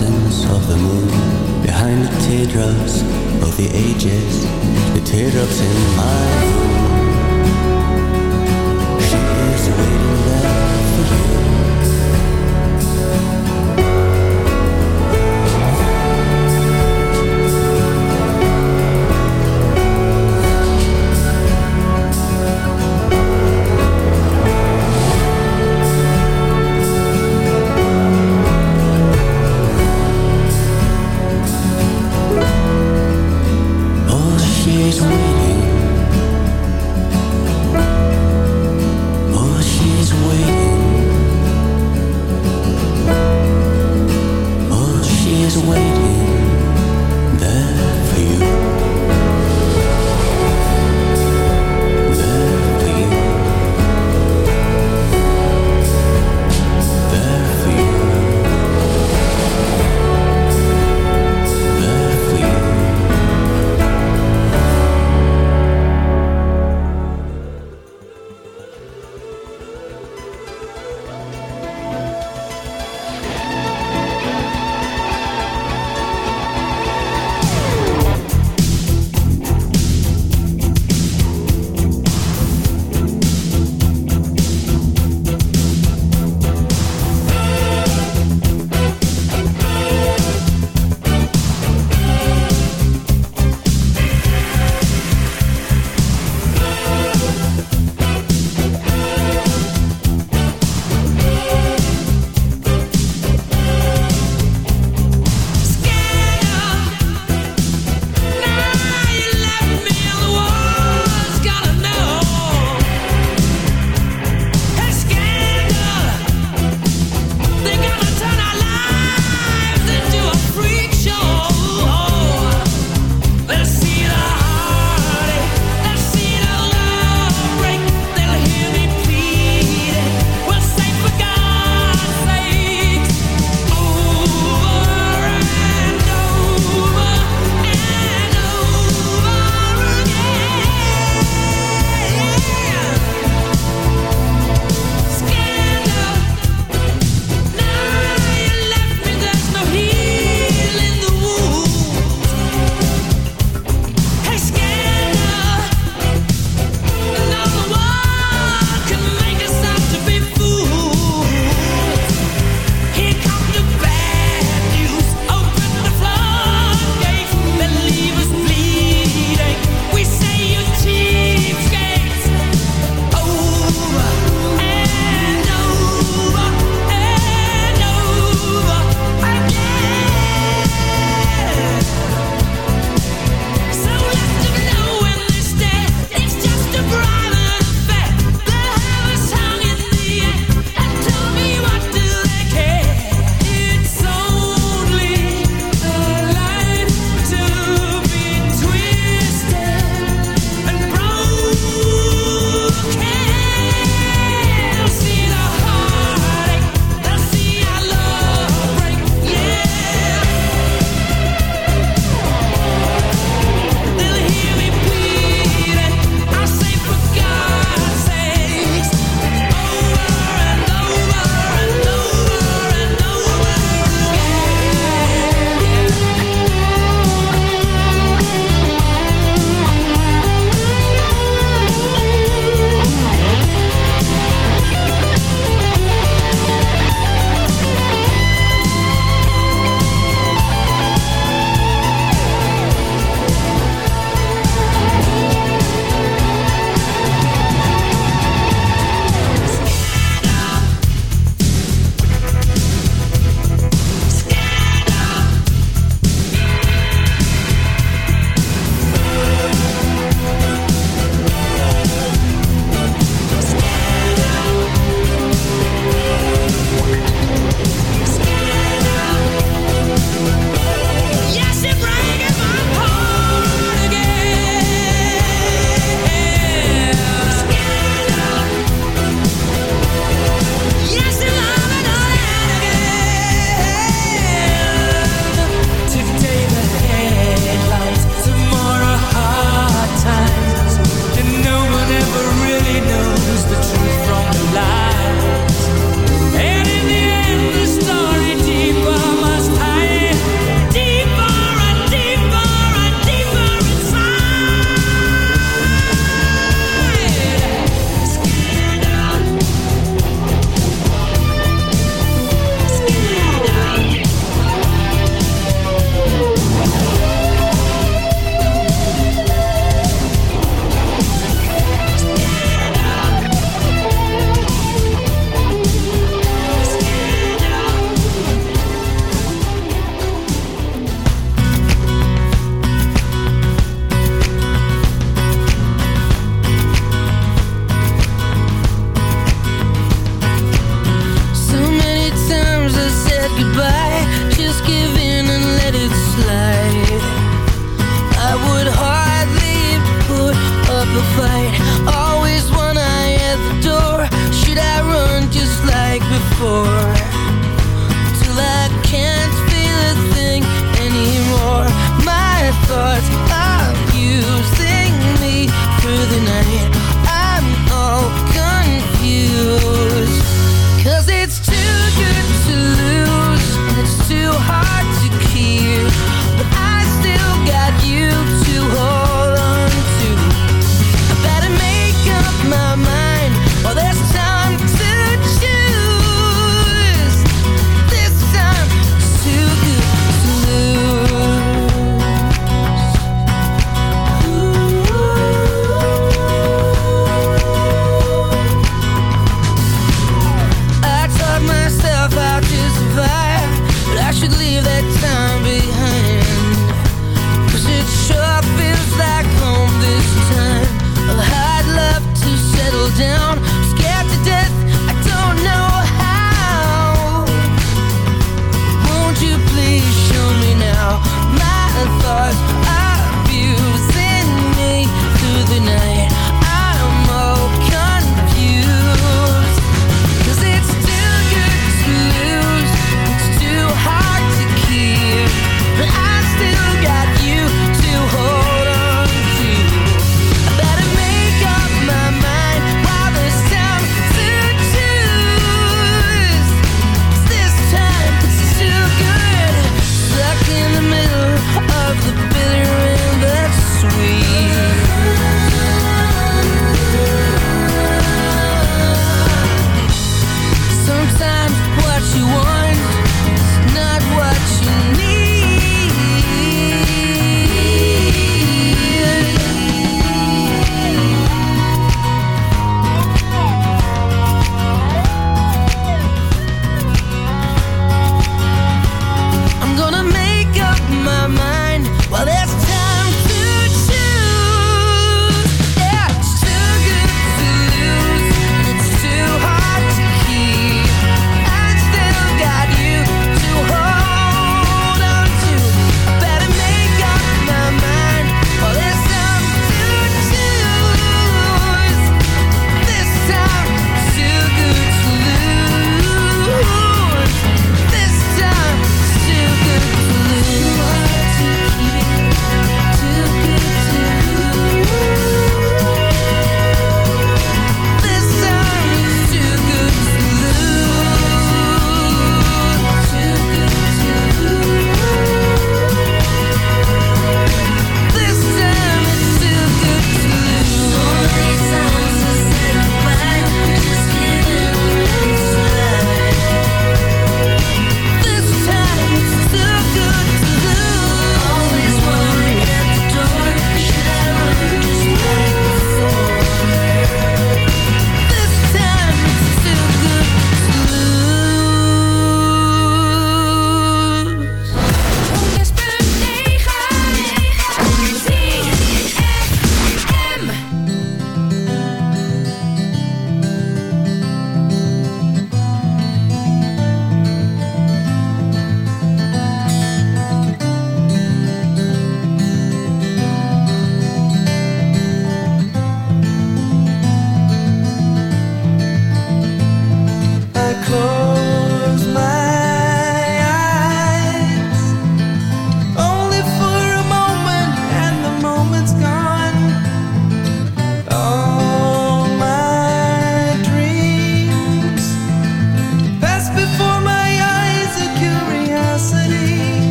mountains of the moon, behind the teardrops of the ages, the teardrops in my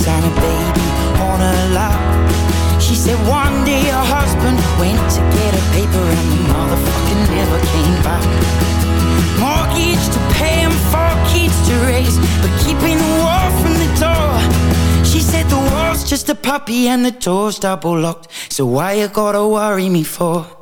Her and a baby on her lap. She said one day her husband went to get a paper and the motherfucker never came back. Mortgage to pay and four kids to raise, but keeping the wall from the door. She said the wall's just a puppy and the door's double locked. So why you gotta worry me for?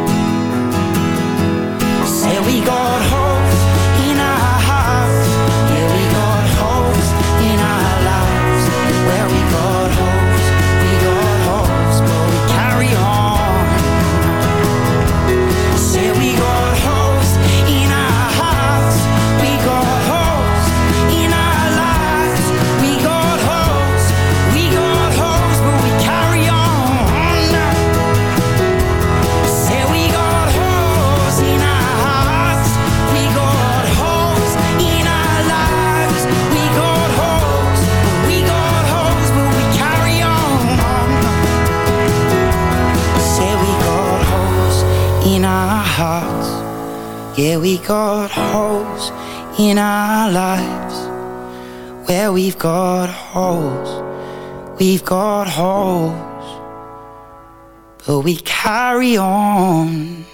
got home we've got holes. But we carry on.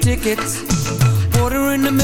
tickets. Water in the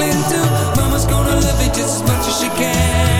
you a cling to. Mama's gonna love it just as much as she can.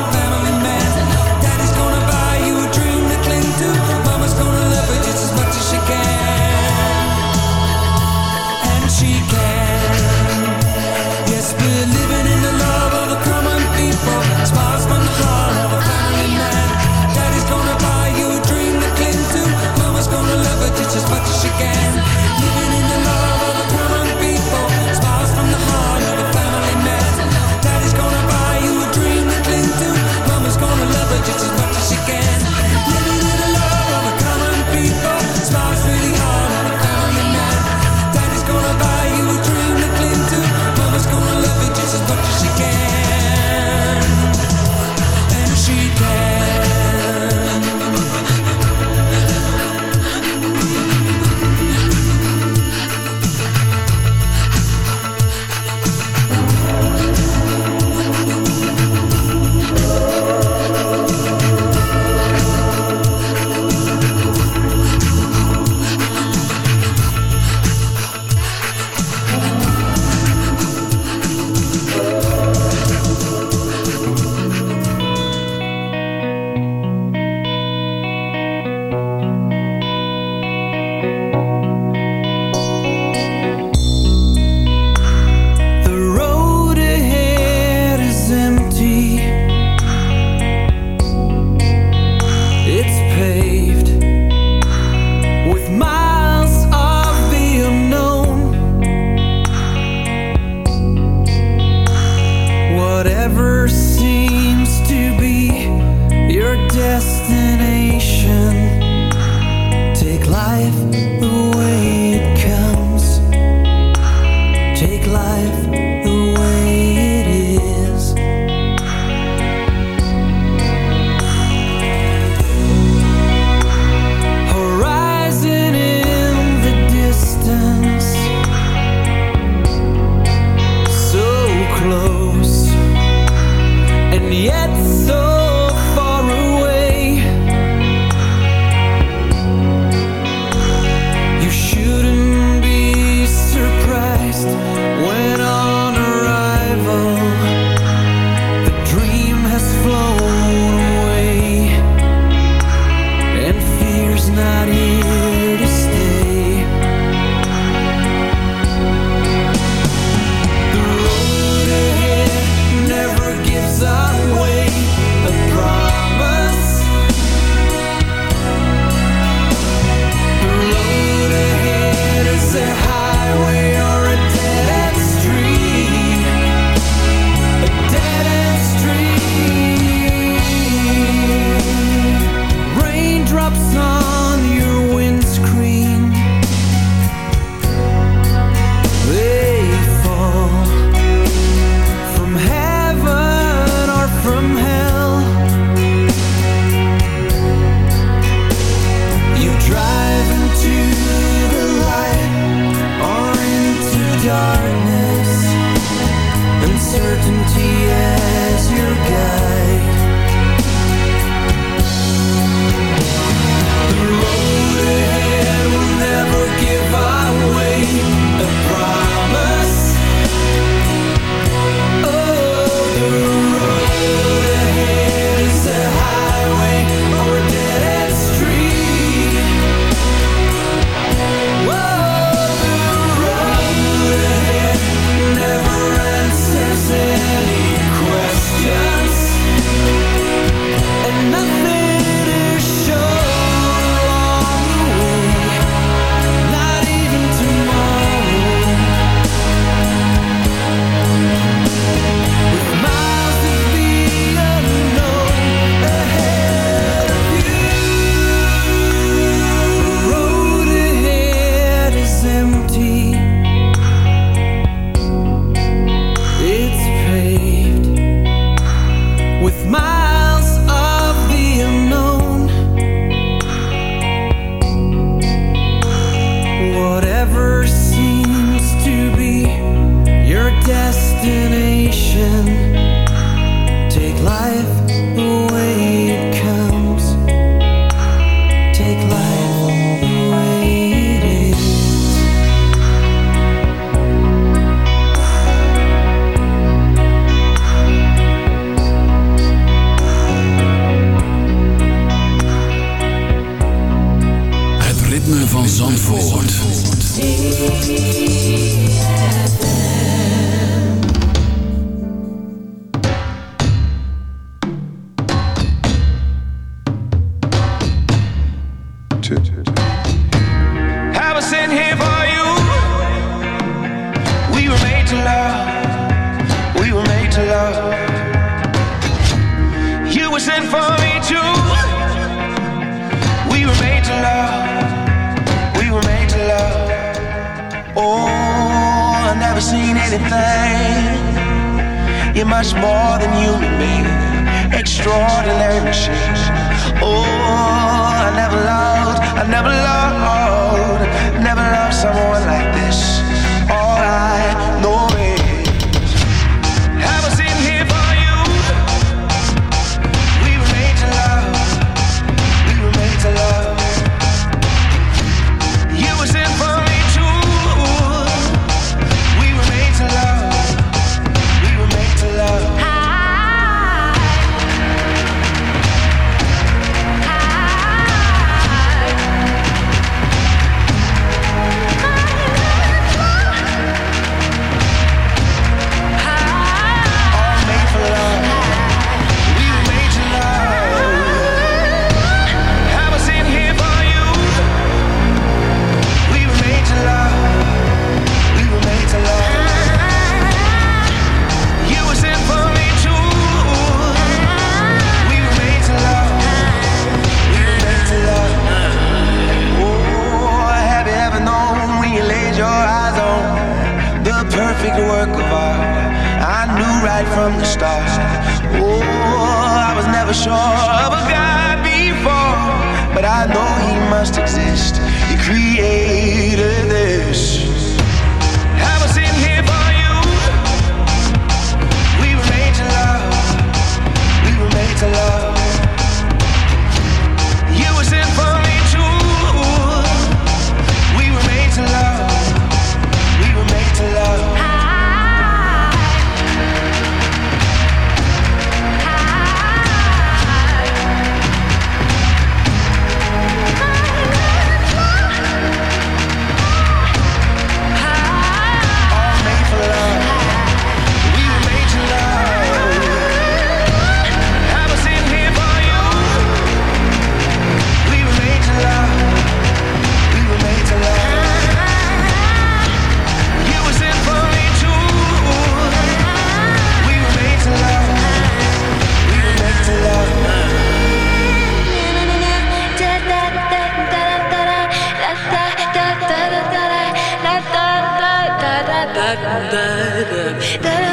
I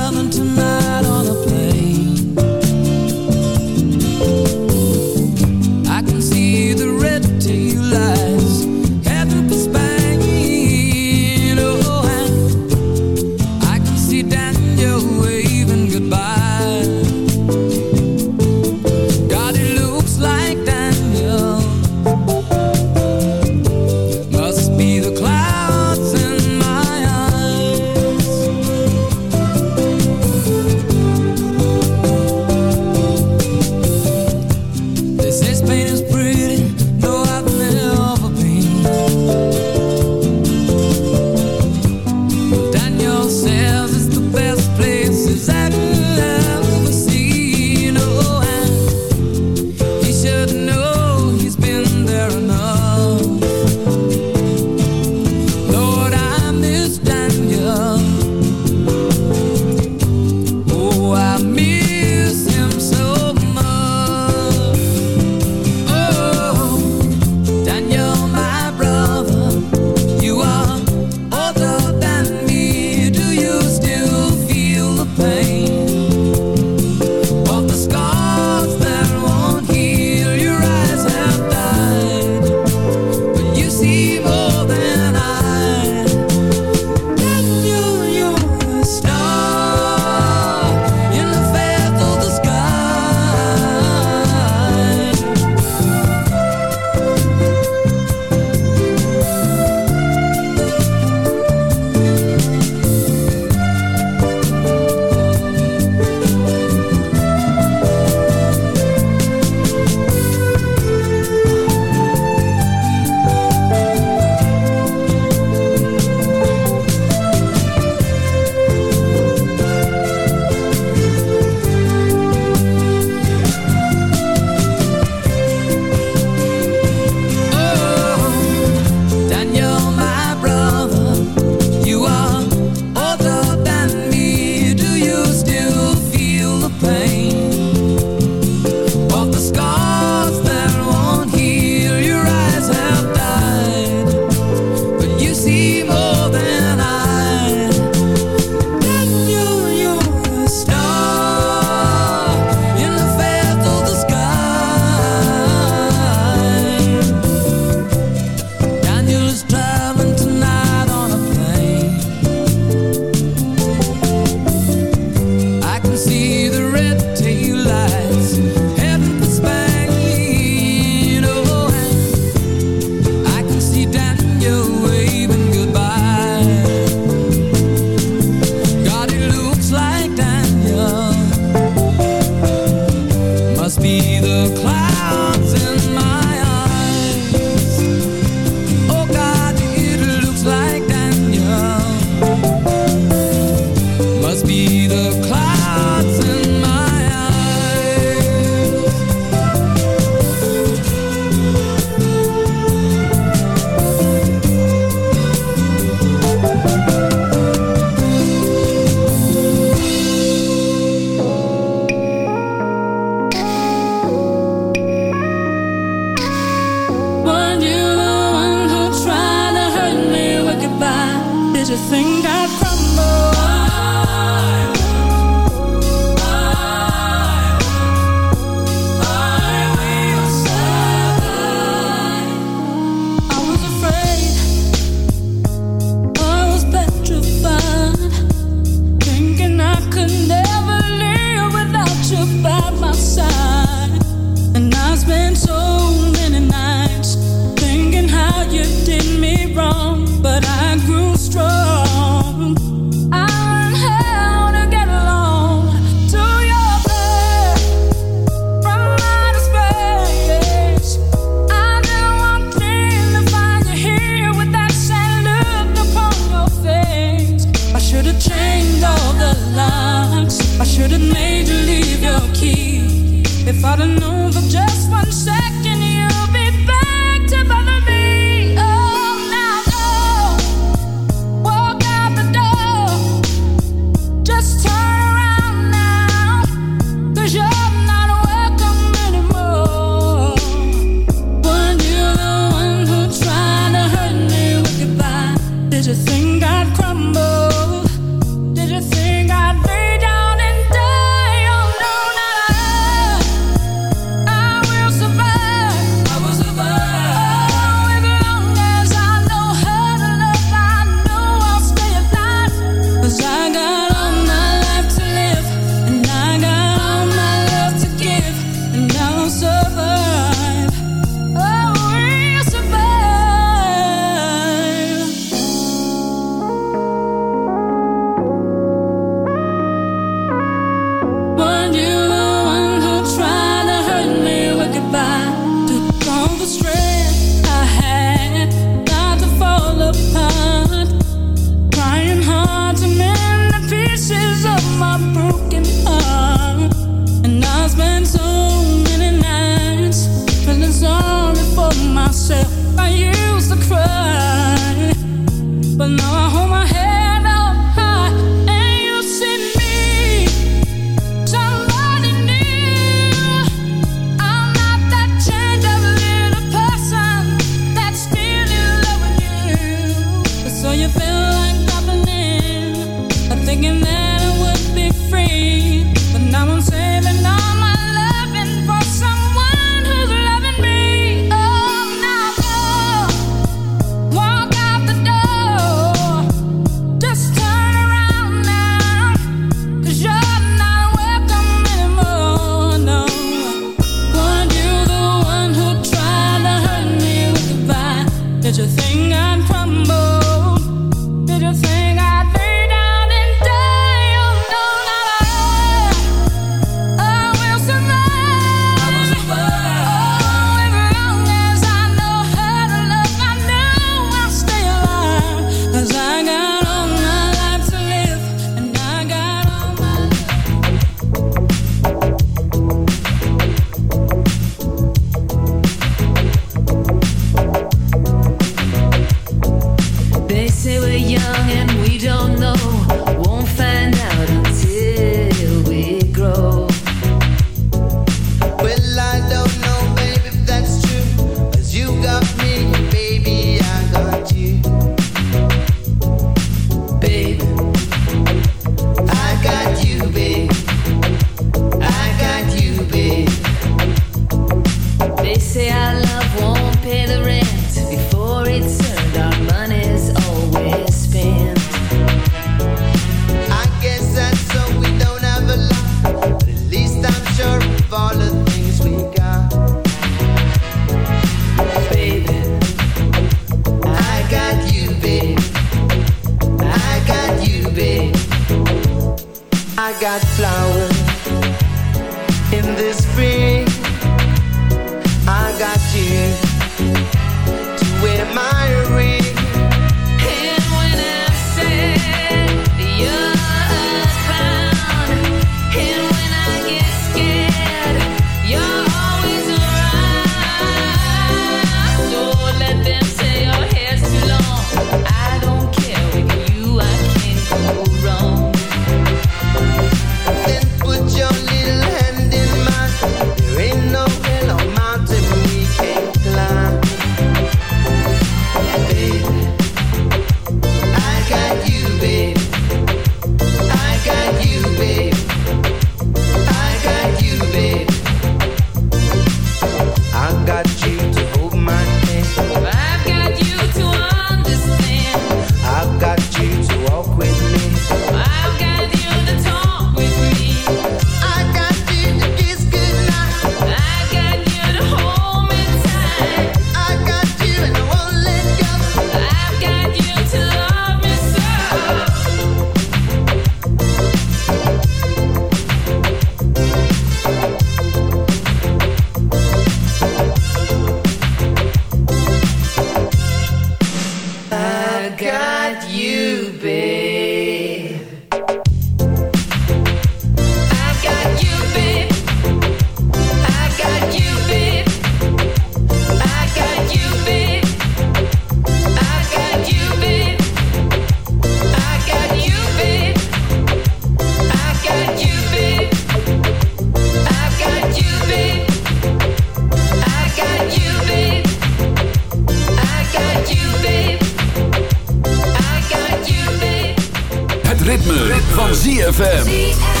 ritme, van ZFM.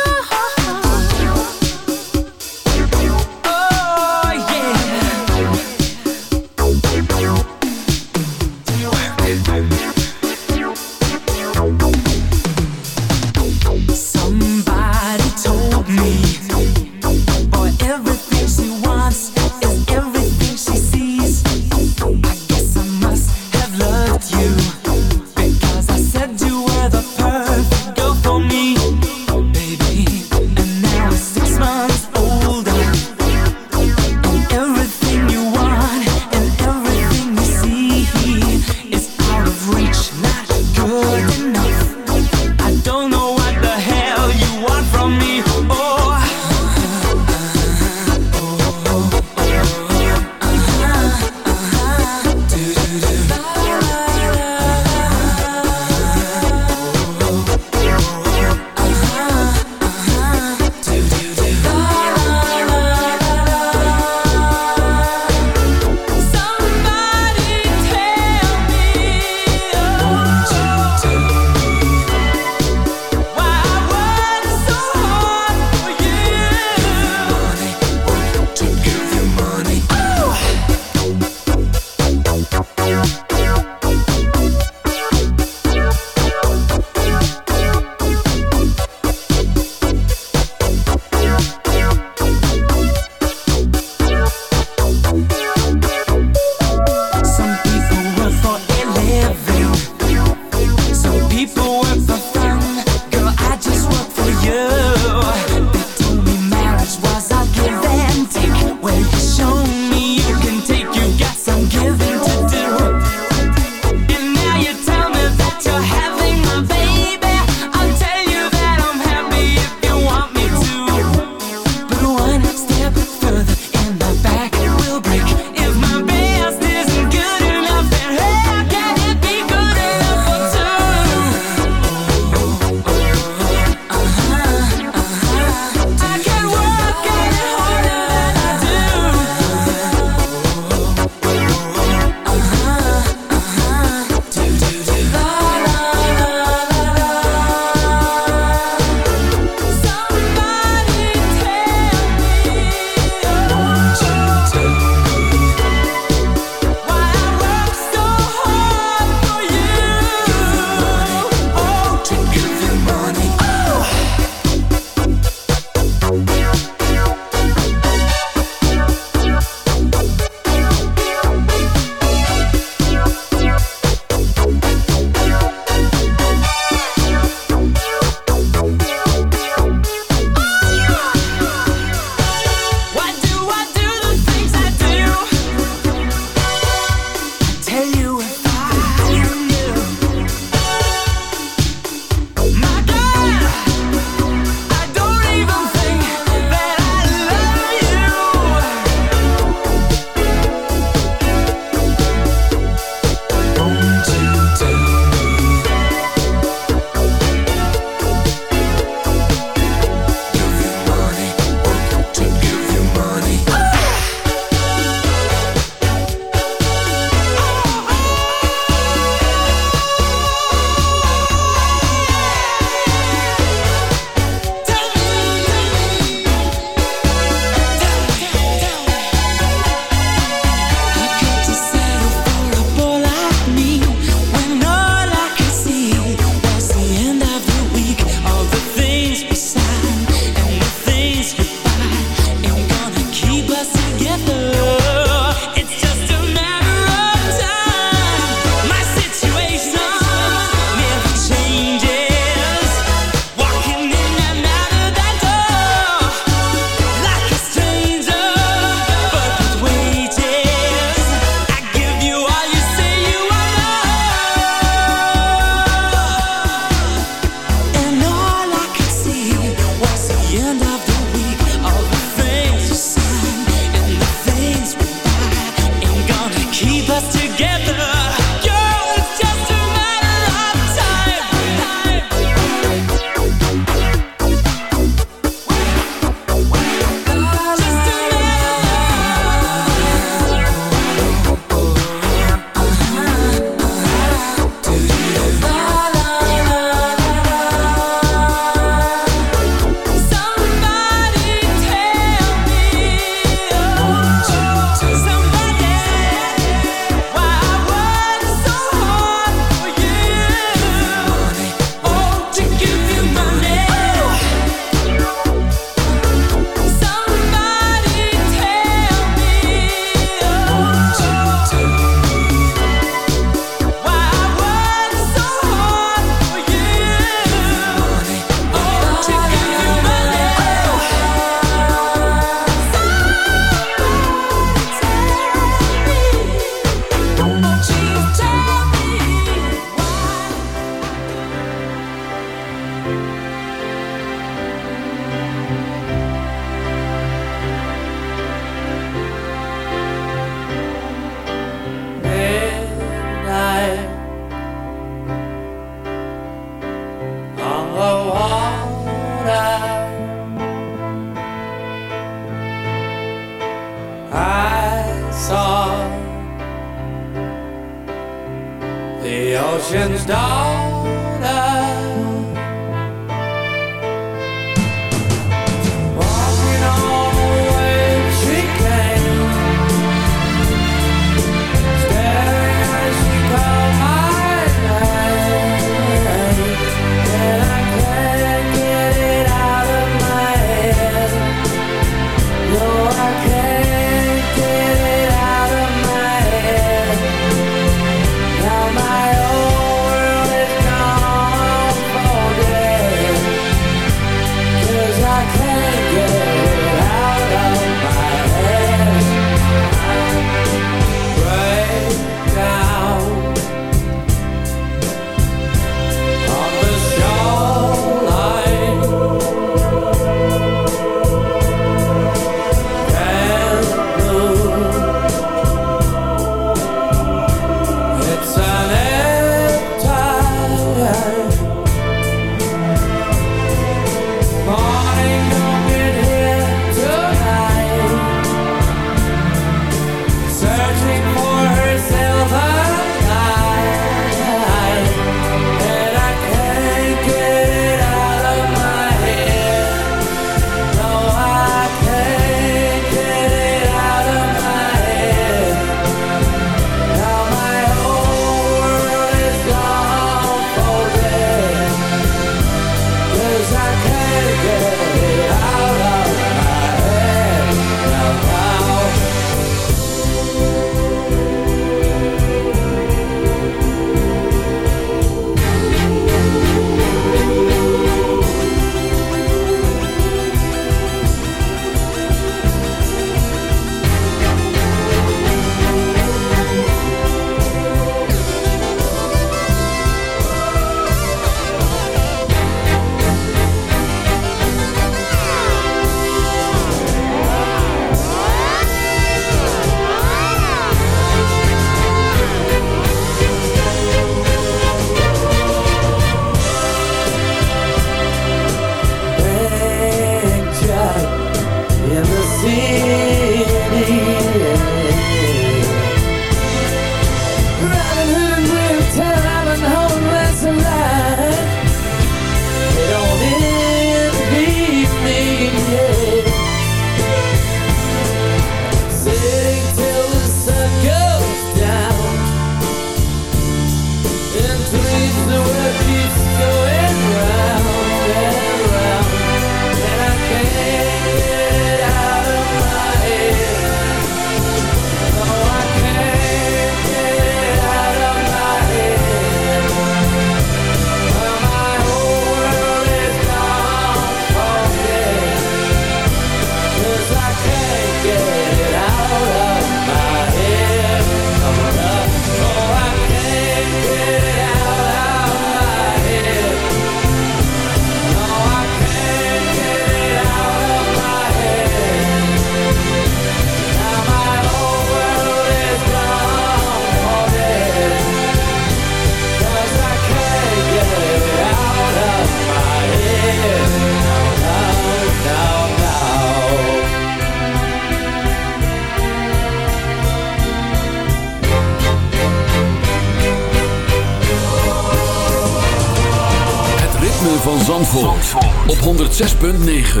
Op 106.9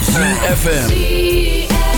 CFM